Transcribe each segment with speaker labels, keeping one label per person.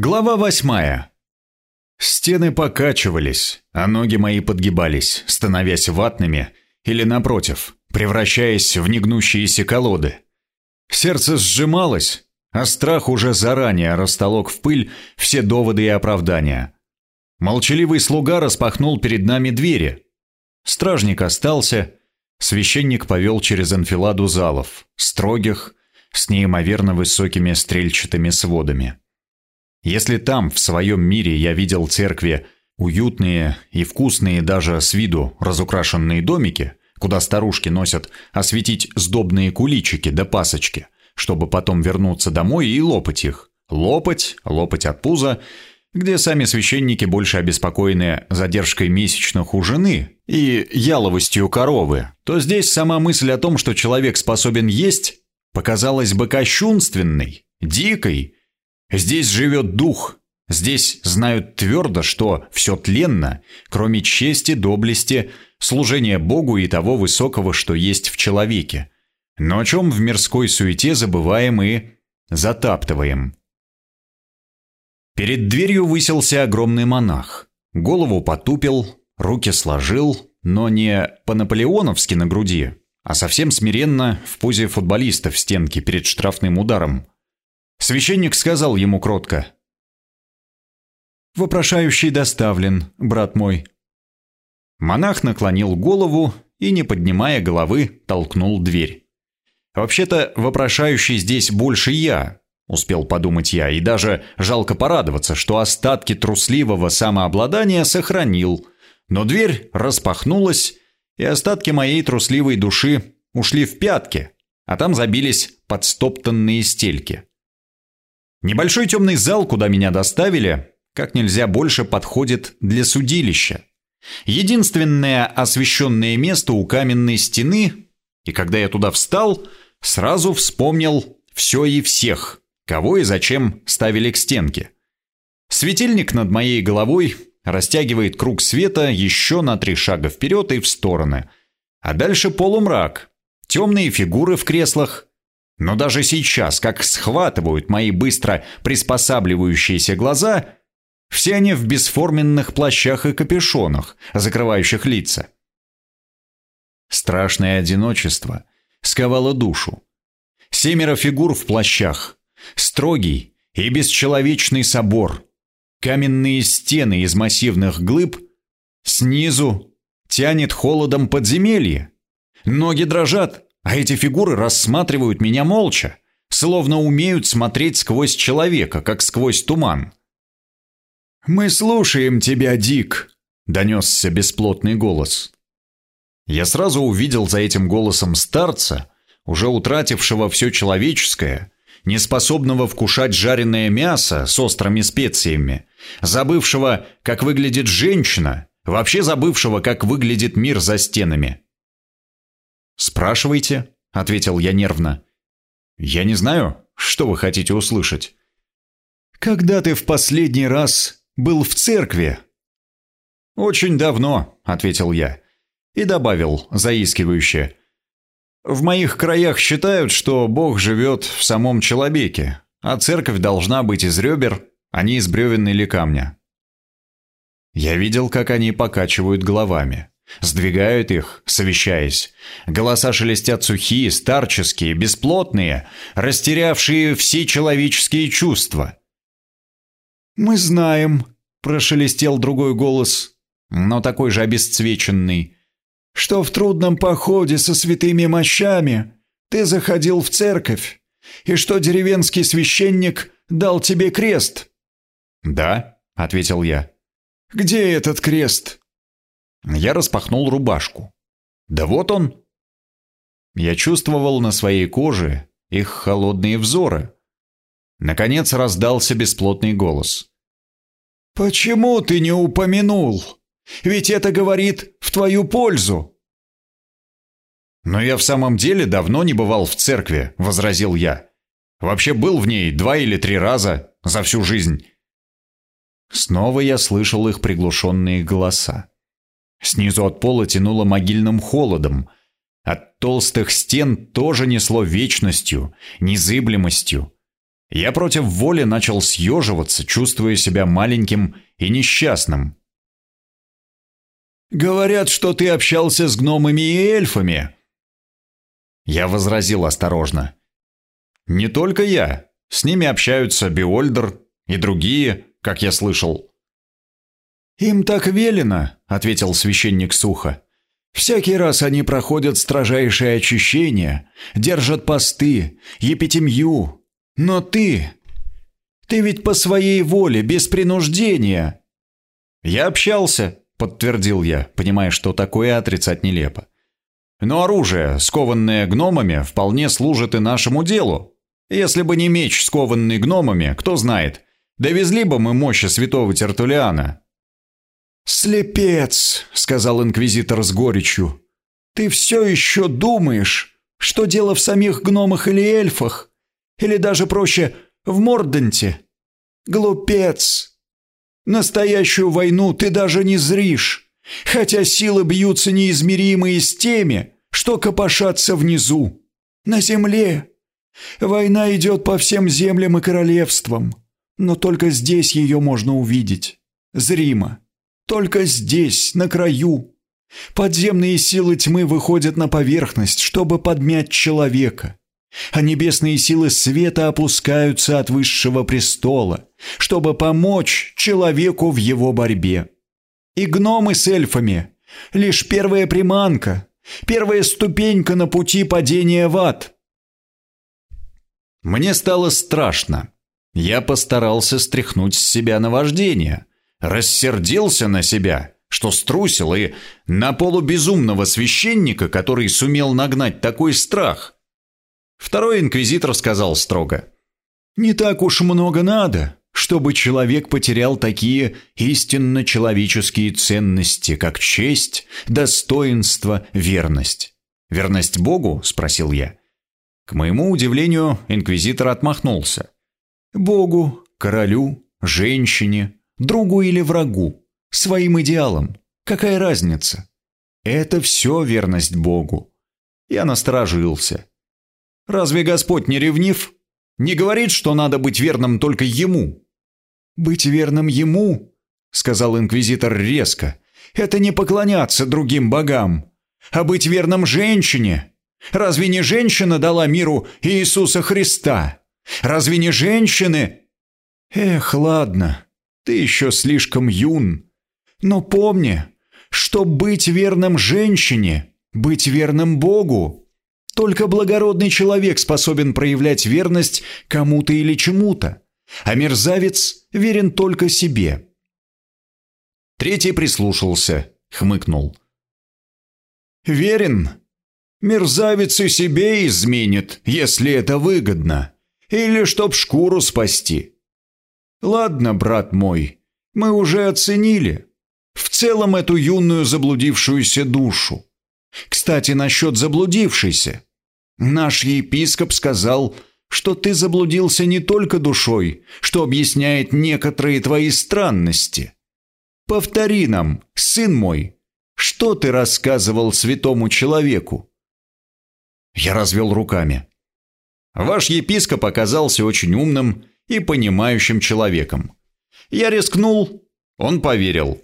Speaker 1: Глава восьмая. Стены покачивались, а ноги мои подгибались, становясь ватными или, напротив, превращаясь в негнущиеся колоды. Сердце сжималось, а страх уже заранее растолок в пыль все доводы и оправдания. Молчаливый слуга распахнул перед нами двери. Стражник остался, священник повел через анфиладу залов, строгих, с неимоверно высокими стрельчатыми сводами. Если там, в своем мире, я видел церкви, уютные и вкусные даже с виду разукрашенные домики, куда старушки носят осветить сдобные куличики да пасочки, чтобы потом вернуться домой и лопать их. Лопать, лопать от пуза, где сами священники больше обеспокоены задержкой месячных у жены и яловостью коровы, то здесь сама мысль о том, что человек способен есть, показалась бы кощунственной, дикой. Здесь живет дух, здесь знают твердо, что все тленно, кроме чести, доблести, служения Богу и того высокого, что есть в человеке, но о чем в мирской суете забываем и затаптываем. Перед дверью высился огромный монах. Голову потупил, руки сложил, но не по-наполеоновски на груди, а совсем смиренно в позе футболиста в стенке перед штрафным ударом. Священник сказал ему кротко. «Вопрошающий доставлен, брат мой». Монах наклонил голову и, не поднимая головы, толкнул дверь. «Вообще-то, вопрошающий здесь больше я, Успел подумать я, и даже жалко порадоваться, что остатки трусливого самообладания сохранил. Но дверь распахнулась, и остатки моей трусливой души ушли в пятки, а там забились подстоптанные стельки. Небольшой темный зал, куда меня доставили, как нельзя больше подходит для судилища. Единственное освещенное место у каменной стены, и когда я туда встал, сразу вспомнил все и всех – кого и зачем ставили к стенке. Светильник над моей головой растягивает круг света еще на три шага вперед и в стороны. А дальше полумрак, темные фигуры в креслах. Но даже сейчас, как схватывают мои быстро приспосабливающиеся глаза, все они в бесформенных плащах и капюшонах, закрывающих лица. Страшное одиночество сковало душу. Семеро фигур в плащах, Строгий и бесчеловечный собор, каменные стены из массивных глыб, снизу тянет холодом подземелье. Ноги дрожат, а эти фигуры рассматривают меня молча, словно умеют смотреть сквозь человека, как сквозь туман. «Мы слушаем тебя, Дик», — донесся бесплотный голос. Я сразу увидел за этим голосом старца, уже утратившего все человеческое, неспособного вкушать жареное мясо с острыми специями, забывшего, как выглядит женщина, вообще забывшего, как выглядит мир за стенами. «Спрашивайте», — ответил я нервно. «Я не знаю, что вы хотите услышать». «Когда ты в последний раз был в церкви?» «Очень давно», — ответил я. И добавил, заискивающе. В моих краях считают, что Бог живет в самом человеке, а церковь должна быть из ребер, а не из бревен или камня. Я видел, как они покачивают головами, сдвигают их, совещаясь. Голоса шелестят сухие, старческие, бесплотные, растерявшие все человеческие чувства. «Мы знаем», — прошелестел другой голос, но такой же обесцвеченный что в трудном походе со святыми мощами ты заходил в церковь, и что деревенский священник дал тебе крест». «Да», — ответил я. «Где этот крест?» Я распахнул рубашку. «Да вот он». Я чувствовал на своей коже их холодные взоры. Наконец раздался бесплотный голос. «Почему ты не упомянул?» Ведь это говорит в твою пользу. «Но я в самом деле давно не бывал в церкви», — возразил я. «Вообще был в ней два или три раза за всю жизнь». Снова я слышал их приглушенные голоса. Снизу от пола тянуло могильным холодом. От толстых стен тоже несло вечностью, незыблемостью. Я против воли начал съеживаться, чувствуя себя маленьким и несчастным. «Говорят, что ты общался с гномами и эльфами». Я возразил осторожно. «Не только я. С ними общаются Биольдер и другие, как я слышал». «Им так велено», — ответил священник сухо. «Всякий раз они проходят строжайшее очищение, держат посты, епитемью. Но ты... Ты ведь по своей воле, без принуждения». «Я общался», — подтвердил я, понимая, что такое отрицать нелепо. «Но оружие, скованное гномами, вполне служит и нашему делу. Если бы не меч, скованный гномами, кто знает, довезли бы мы мощи святого Тертулиана».
Speaker 2: «Слепец», — сказал инквизитор с горечью. «Ты все еще думаешь, что дело в самих гномах или эльфах? Или даже проще, в Морденте? Глупец! Настоящую войну ты даже не зришь, хотя силы бьются неизмеримые с теми, что копошатся внизу, на земле. Война идет по всем землям и королевствам, но только здесь ее можно увидеть, зримо, только здесь, на краю. Подземные силы тьмы выходят на поверхность, чтобы подмять человека а небесные силы света опускаются от высшего престола, чтобы помочь человеку в его борьбе. И гномы с эльфами — лишь первая приманка, первая ступенька на пути падения в ад.
Speaker 1: Мне стало страшно. Я постарался стряхнуть с себя наваждение, рассердился на себя, что струсил, и на полубезумного священника, который сумел нагнать такой страх — Второй инквизитор сказал строго.
Speaker 2: «Не так уж много надо, чтобы человек потерял такие истинно человеческие ценности, как честь, достоинство, верность».
Speaker 1: «Верность Богу?» – спросил я. К моему удивлению, инквизитор отмахнулся.
Speaker 2: «Богу, королю, женщине, другу или врагу, своим идеалам. Какая разница? Это все верность Богу».
Speaker 1: Я насторожился. Разве Господь не ревнив? Не говорит, что надо быть верным только Ему?»
Speaker 2: «Быть верным Ему?» — сказал инквизитор резко. «Это не поклоняться другим богам, а быть верным женщине. Разве не женщина дала миру Иисуса Христа? Разве не женщины?» «Эх, ладно, ты еще слишком юн. Но помни, что быть верным женщине, быть верным Богу только благородный человек способен проявлять верность кому-то или чему-то, а мерзавец верен только себе.
Speaker 1: Третий прислушался, хмыкнул.
Speaker 2: «Верен? Мерзавец и себе изменит, если это выгодно, или чтоб шкуру спасти. Ладно, брат мой, мы уже оценили в целом эту юную заблудившуюся душу. Кстати, насчет заблудившейся. Наш епископ сказал, что ты заблудился не только душой, что объясняет некоторые твои странности. Повтори нам, сын мой, что ты рассказывал святому человеку?»
Speaker 1: Я развел руками. «Ваш епископ оказался очень умным и понимающим человеком. Я рискнул, он поверил.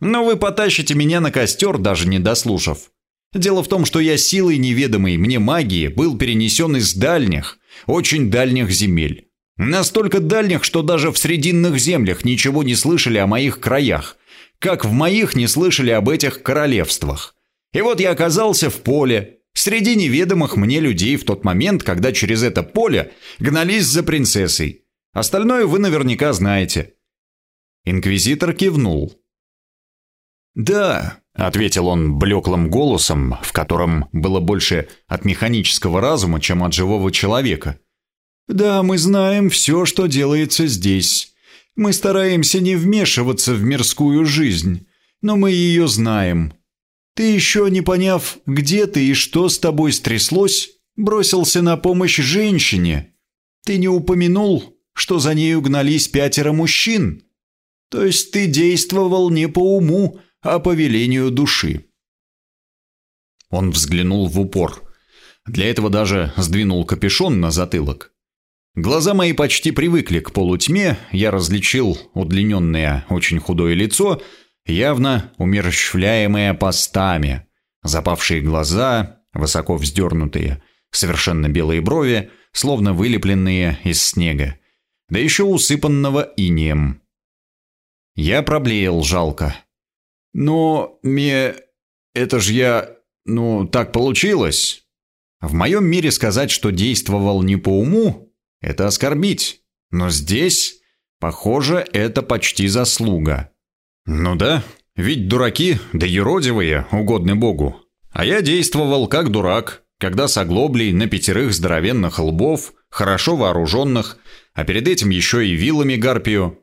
Speaker 1: Но вы потащите меня на костер, даже не дослушав. Дело в том, что я силой неведомой мне магии был перенесен из дальних, очень дальних земель. Настолько дальних, что даже в срединных землях ничего не слышали о моих краях, как в моих не слышали об этих королевствах. И вот я оказался в поле, среди неведомых мне людей в тот момент, когда через это поле гнались за принцессой. Остальное вы наверняка знаете. Инквизитор кивнул.
Speaker 2: «Да, —
Speaker 1: ответил он блеклым голосом, в котором было больше от механического разума, чем от живого человека.
Speaker 2: «Да, мы знаем все, что делается здесь. Мы стараемся не вмешиваться в мирскую жизнь, но мы ее знаем. Ты еще не поняв, где ты и что с тобой стряслось, бросился на помощь женщине. Ты не упомянул, что за нею гнались пятеро мужчин. То есть ты действовал не по уму, а по велению души.
Speaker 1: Он взглянул в упор. Для этого даже сдвинул капюшон на затылок. Глаза мои почти привыкли к полутьме, я различил удлиненное, очень худое лицо, явно умерщвляемое постами, запавшие глаза, высоко вздернутые, совершенно белые брови, словно вылепленные из снега, да еще усыпанного инеем. Я проблеял жалко. «Но, мне... это ж я... ну, так получилось!» В моем мире сказать, что действовал не по уму, это оскорбить. Но здесь, похоже, это почти заслуга. Ну да, ведь дураки, да юродивые, угодны Богу. А я действовал как дурак, когда с оглоблей на пятерых здоровенных лбов, хорошо вооруженных, а перед этим еще и вилами гарпию.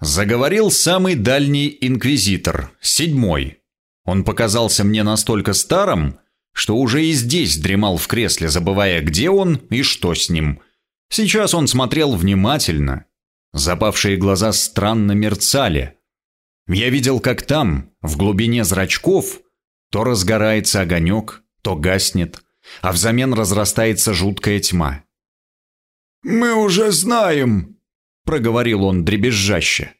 Speaker 1: Заговорил самый дальний инквизитор, седьмой. Он показался мне настолько старым, что уже и здесь дремал в кресле, забывая, где он и что с ним. Сейчас он смотрел внимательно. Запавшие глаза странно мерцали. Я видел, как там, в глубине зрачков, то разгорается огонек, то гаснет, а взамен разрастается жуткая тьма.
Speaker 2: «Мы уже знаем», — проговорил он дребезжаще,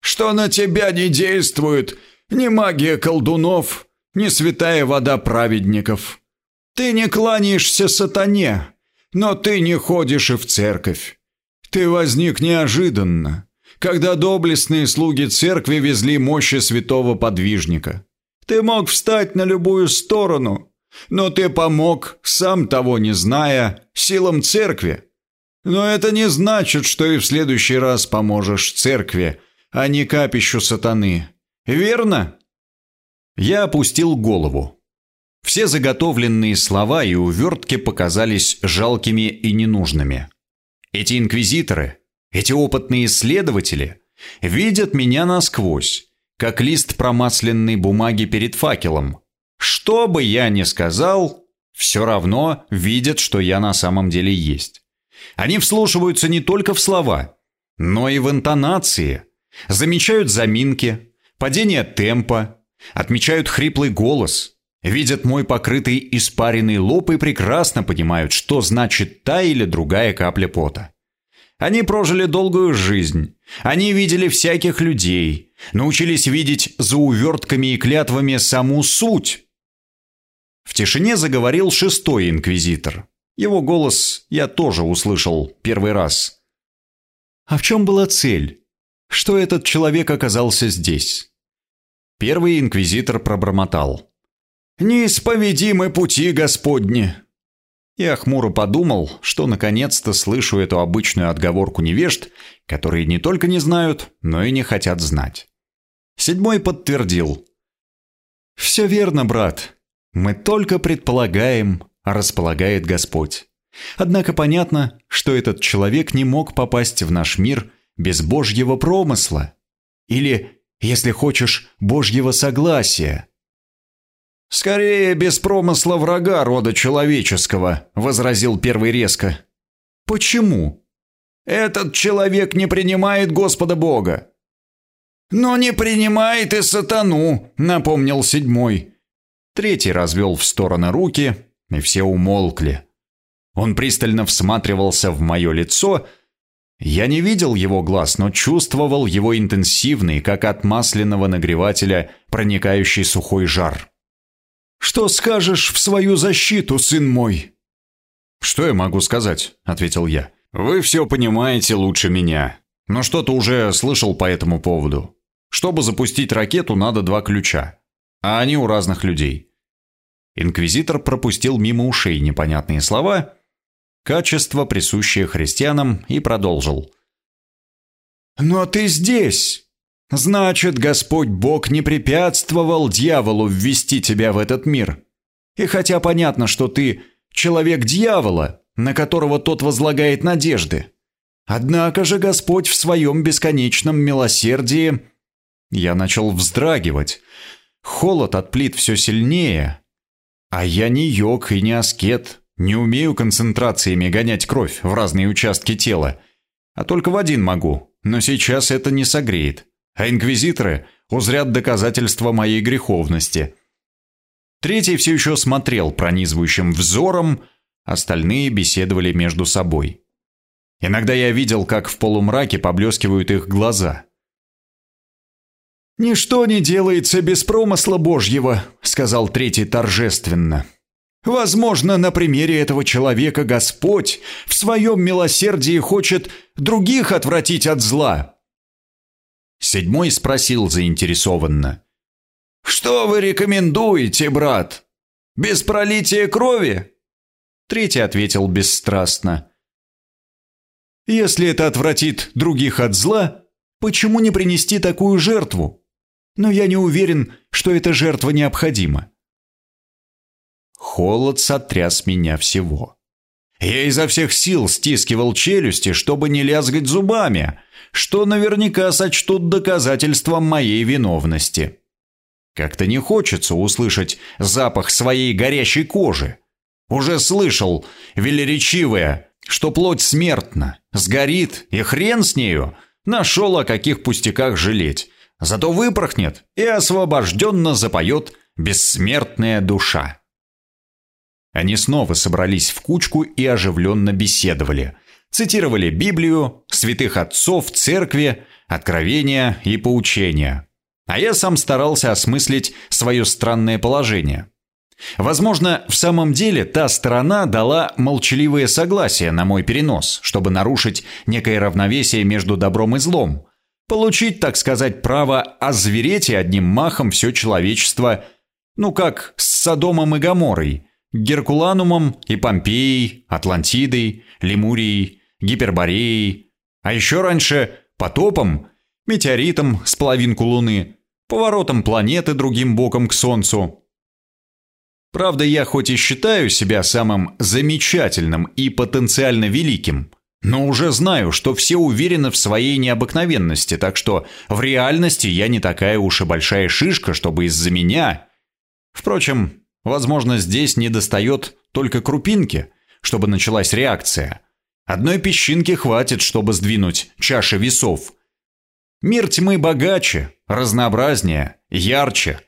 Speaker 2: «что на тебя не действует ни магия колдунов, не святая вода праведников. Ты не кланяешься сатане, но ты не ходишь и в церковь. Ты возник неожиданно, когда доблестные слуги церкви везли мощи святого подвижника. Ты мог встать на любую сторону, но ты помог, сам того не зная, силам церкви. Но это не значит, что и в следующий раз поможешь церкви, а не капищу сатаны. Верно? Я опустил голову. Все заготовленные слова и увертки показались жалкими и ненужными. Эти инквизиторы, эти опытные исследователи видят меня насквозь, как лист промасленной бумаги перед факелом. Что бы я ни сказал, все равно видят, что я на самом деле есть. Они вслушиваются не только в слова, но и в интонации, замечают заминки, падение темпа, Отмечают хриплый голос, видят мой покрытый испаренный лоб и прекрасно понимают, что значит та или другая капля пота. Они прожили долгую жизнь, они видели всяких людей, научились видеть за увертками и клятвами саму суть. В тишине заговорил шестой инквизитор. Его голос я тоже услышал первый раз. А в чем была цель? Что этот человек оказался здесь? Первый инквизитор пробормотал. «Неисповедимы пути Господни!» Я хмуро подумал, что наконец-то слышу эту обычную отговорку невежд, которые не только не знают, но и не хотят знать. Седьмой подтвердил. «Все верно, брат. Мы только предполагаем, располагает Господь. Однако понятно, что этот человек не мог попасть в наш мир без Божьего промысла. Или если хочешь, Божьего согласия». «Скорее, без промысла врага рода человеческого», — возразил первый резко. «Почему?» «Этот человек не принимает Господа Бога». «Но не принимает и сатану», — напомнил седьмой. Третий развел в стороны руки, и все умолкли. Он пристально всматривался в мое лицо, я не видел его глаз, но чувствовал его интенсивный, как от масляного нагревателя, проникающий сухой жар. «Что скажешь в свою защиту, сын мой?» «Что я могу сказать?» — ответил я. «Вы все понимаете лучше меня. Но что-то уже слышал по этому поводу. Чтобы запустить ракету, надо два ключа. А они у разных людей». Инквизитор пропустил мимо ушей непонятные слова качество, присущее христианам, и продолжил. «Но ты здесь! Значит, Господь Бог не препятствовал дьяволу ввести тебя в этот мир. И хотя понятно, что ты человек дьявола, на которого тот возлагает надежды, однако же Господь в своем бесконечном милосердии...» Я начал вздрагивать. Холод от плит все сильнее. А я не йог и не аскет, не умею концентрациями гонять кровь в разные участки тела, а только в один могу, но сейчас это не согреет. А инквизиторы узрят доказательства моей греховности. Третий все еще смотрел пронизывающим взором, остальные беседовали между собой.
Speaker 1: Иногда я видел, как в полумраке поблескивают их глаза.
Speaker 2: «Ничто не делается без промысла Божьего», — сказал третий торжественно. «Возможно, на примере этого человека Господь в своем милосердии хочет других отвратить от зла».
Speaker 1: Седьмой спросил заинтересованно.
Speaker 2: «Что вы рекомендуете, брат? Без пролития крови?»
Speaker 1: Третий ответил бесстрастно.
Speaker 2: «Если это отвратит других от зла, почему не принести такую жертву? Но я не уверен, что эта жертва необходима».
Speaker 1: Холод сотряс меня всего. Я изо всех сил стискивал челюсти, чтобы не лязгать зубами, что наверняка сочтут доказательством моей виновности. Как-то не хочется услышать запах своей горящей кожи. Уже слышал велеречивое, что плоть смертна, сгорит, и хрен с нею, нашел о каких пустяках жалеть. Зато выпорхнет и освобожденно запоет бессмертная душа. Они снова собрались в кучку и оживленно беседовали. Цитировали Библию, святых отцов, церкви, откровения и поучения. А я сам старался осмыслить свое странное положение – Возможно, в самом деле та сторона дала молчаливое согласие на мой перенос, чтобы нарушить некое равновесие между добром и злом, получить, так сказать, право озвереть и одним махом все человечество, ну как с Содомом и Гоморой, Геркуланумом и Помпеей, Атлантидой, Лемурией, Гипербореей, а еще раньше потопом, метеоритом с половинку Луны, поворотом планеты другим боком к Солнцу, Правда, я хоть и считаю себя самым замечательным и потенциально великим, но уже знаю, что все уверены в своей необыкновенности, так что в реальности я не такая уж и большая шишка, чтобы из-за меня... Впрочем, возможно, здесь не достает только крупинки, чтобы началась реакция. Одной песчинки хватит, чтобы сдвинуть чаши весов. Мир тьмы богаче, разнообразнее, ярче.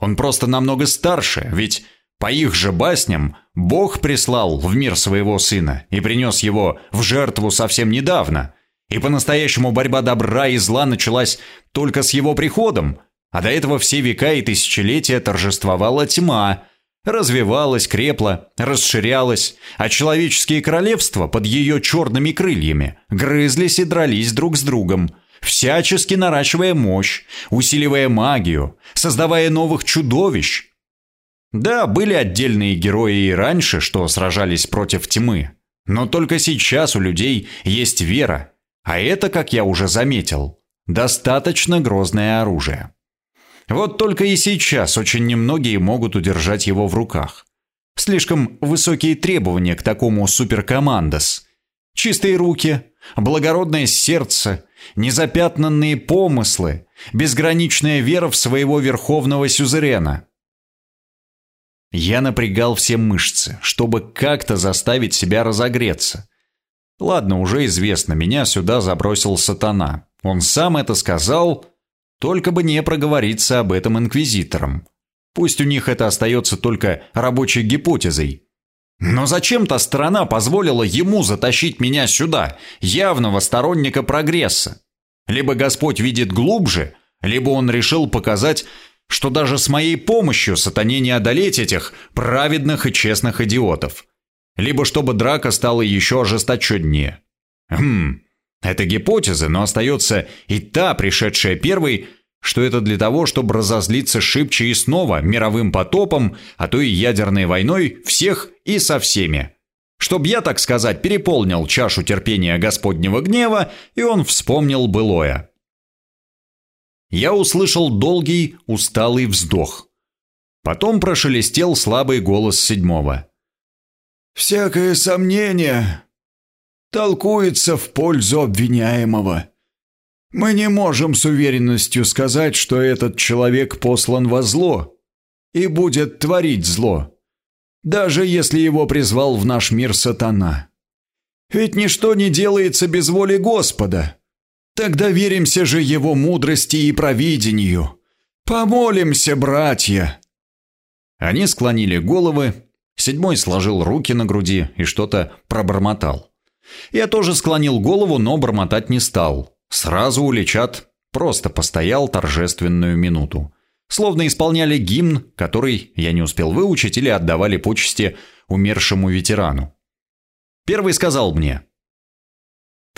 Speaker 1: Он просто намного старше, ведь по их же басням, Бог прислал в мир своего сына и принес его в жертву совсем недавно. И по-настоящему борьба добра и зла началась только с его приходом, а до этого все века и тысячелетия торжествовала тьма, развивалась, крепла, расширялась, а человеческие королевства под ее черными крыльями грызлись и дрались друг с другом, всячески наращивая мощь, усиливая магию, создавая новых чудовищ, да, были отдельные герои и раньше, что сражались против тьмы. Но только сейчас у людей есть вера. А это, как я уже заметил, достаточно грозное оружие. Вот только и сейчас очень немногие могут удержать его в руках. Слишком высокие требования к такому суперкомандос. Чистые руки, благородное сердце, незапятнанные помыслы, безграничная вера в своего верховного сюзерена – я напрягал все мышцы, чтобы как-то заставить себя разогреться. Ладно, уже известно, меня сюда забросил сатана. Он сам это сказал, только бы не проговориться об этом инквизиторам. Пусть у них это остается только рабочей гипотезой. Но зачем та страна позволила ему затащить меня сюда, явного сторонника прогресса? Либо Господь видит глубже, либо он решил показать, что даже с моей помощью сатане не одолеть этих праведных и честных идиотов. Либо чтобы драка стала еще ожесточеннее. Хм, это гипотеза, но остается и та, пришедшая первой, что это для того, чтобы разозлиться шибче и снова мировым потопом, а то и ядерной войной всех и со всеми. Чтоб я, так сказать, переполнил чашу терпения Господнего гнева, и он вспомнил былое я услышал долгий, усталый вздох. Потом прошелестел слабый голос седьмого.
Speaker 2: «Всякое сомнение толкуется в пользу обвиняемого. Мы не можем с уверенностью сказать, что этот человек послан во зло и будет творить зло, даже если его призвал в наш мир сатана. Ведь ничто не делается без воли Господа». Так доверимся же его мудрости и провидению. Помолимся, братья!»
Speaker 1: Они склонили головы, седьмой сложил руки на груди и что-то пробормотал. Я тоже склонил голову, но бормотать не стал. Сразу уличат, просто постоял торжественную минуту. Словно исполняли гимн, который я не успел выучить или отдавали почести умершему ветерану. Первый сказал мне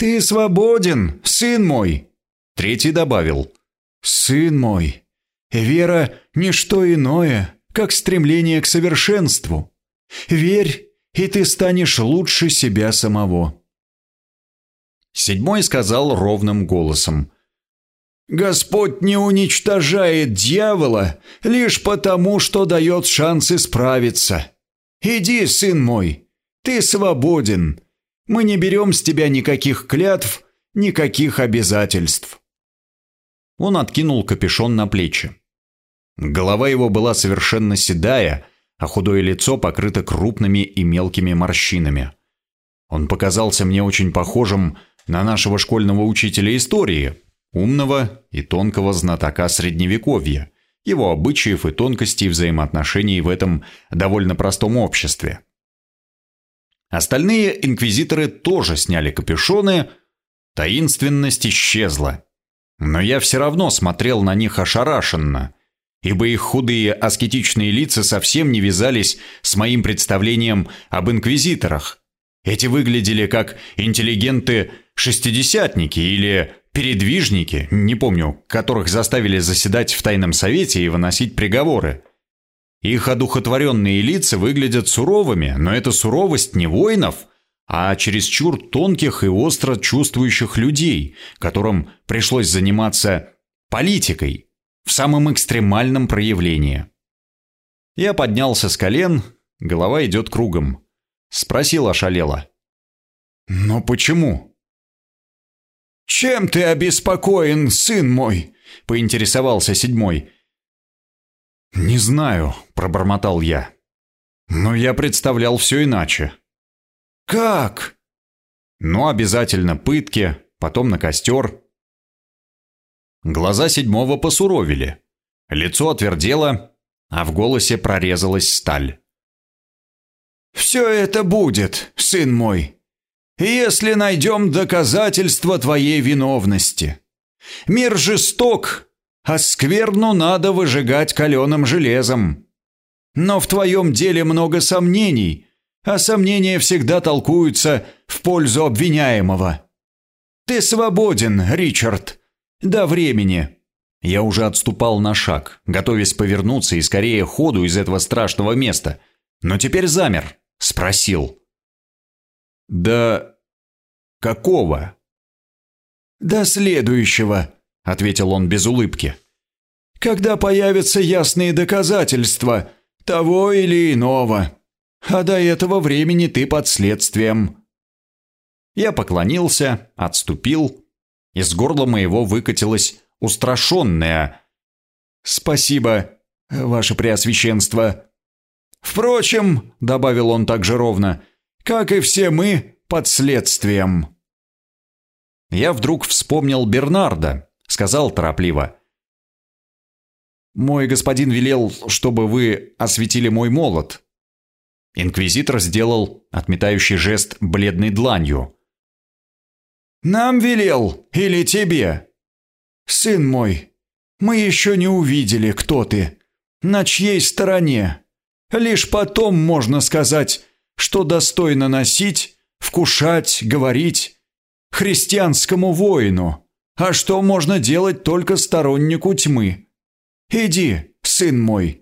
Speaker 1: «Ты свободен, сын мой!» Третий добавил «Сын мой, вера – не что иное, как стремление к совершенству. Верь, и ты станешь лучше себя самого». Седьмой сказал ровным голосом. «Господь не уничтожает дьявола лишь потому, что дает шанс исправиться. Иди, сын мой, ты свободен. Мы не берем с тебя никаких клятв, никаких обязательств». Он откинул капюшон на плечи. Голова его была совершенно седая, а худое лицо покрыто крупными и мелкими морщинами. Он показался мне очень похожим на нашего школьного учителя истории, умного и тонкого знатока средневековья, его обычаев и тонкостей взаимоотношений в этом довольно простом обществе. Остальные инквизиторы тоже сняли капюшоны, таинственность исчезла. Но я все равно смотрел на них ошарашенно, ибо их худые аскетичные лица совсем не вязались с моим представлением об инквизиторах. Эти выглядели как интеллигенты-шестидесятники или передвижники, не помню, которых заставили заседать в тайном совете и выносить приговоры. Их одухотворенные лица выглядят суровыми, но эта суровость не воинов, а чересчур тонких и остро чувствующих людей, которым пришлось заниматься политикой в самом экстремальном проявлении. Я поднялся с колен, голова идет кругом. Спросил ошалело. «Но почему?» «Чем ты обеспокоен, сын мой?» — поинтересовался седьмой. «Не знаю», — пробормотал я. «Но я представлял все иначе». «Как?» «Ну, обязательно пытки, потом на костер». Глаза седьмого посуровили. Лицо отвердело, а в голосе прорезалась сталь. «Все это будет, сын мой, если найдем доказательства твоей виновности. Мир жесток, а скверну надо выжигать каленым железом. Но в твоем деле много сомнений, а сомнения всегда толкуются в пользу обвиняемого. Ты свободен, Ричард, до времени». Я уже отступал на шаг, готовясь повернуться и скорее ходу из этого страшного места, но теперь замер, спросил. «Да какого?» «До следующего», — ответил он без улыбки. «Когда появятся ясные доказательства того или иного, а до этого времени ты под следствием». Я поклонился, отступил. Из горла моего выкатилось устрашенное «Спасибо, ваше преосвященство». «Впрочем», — добавил он также ровно, — «как и все мы, под следствием». Я вдруг вспомнил Бернарда, сказал торопливо. «Мой господин велел, чтобы вы осветили мой молот». Инквизитор сделал отметающий жест бледной дланью. «Нам велел или тебе?» «Сын мой, мы еще не увидели, кто ты, на чьей стороне. Лишь потом можно сказать, что достойно носить, вкушать, говорить, христианскому воину, а что можно делать только стороннику тьмы. Иди, сын мой,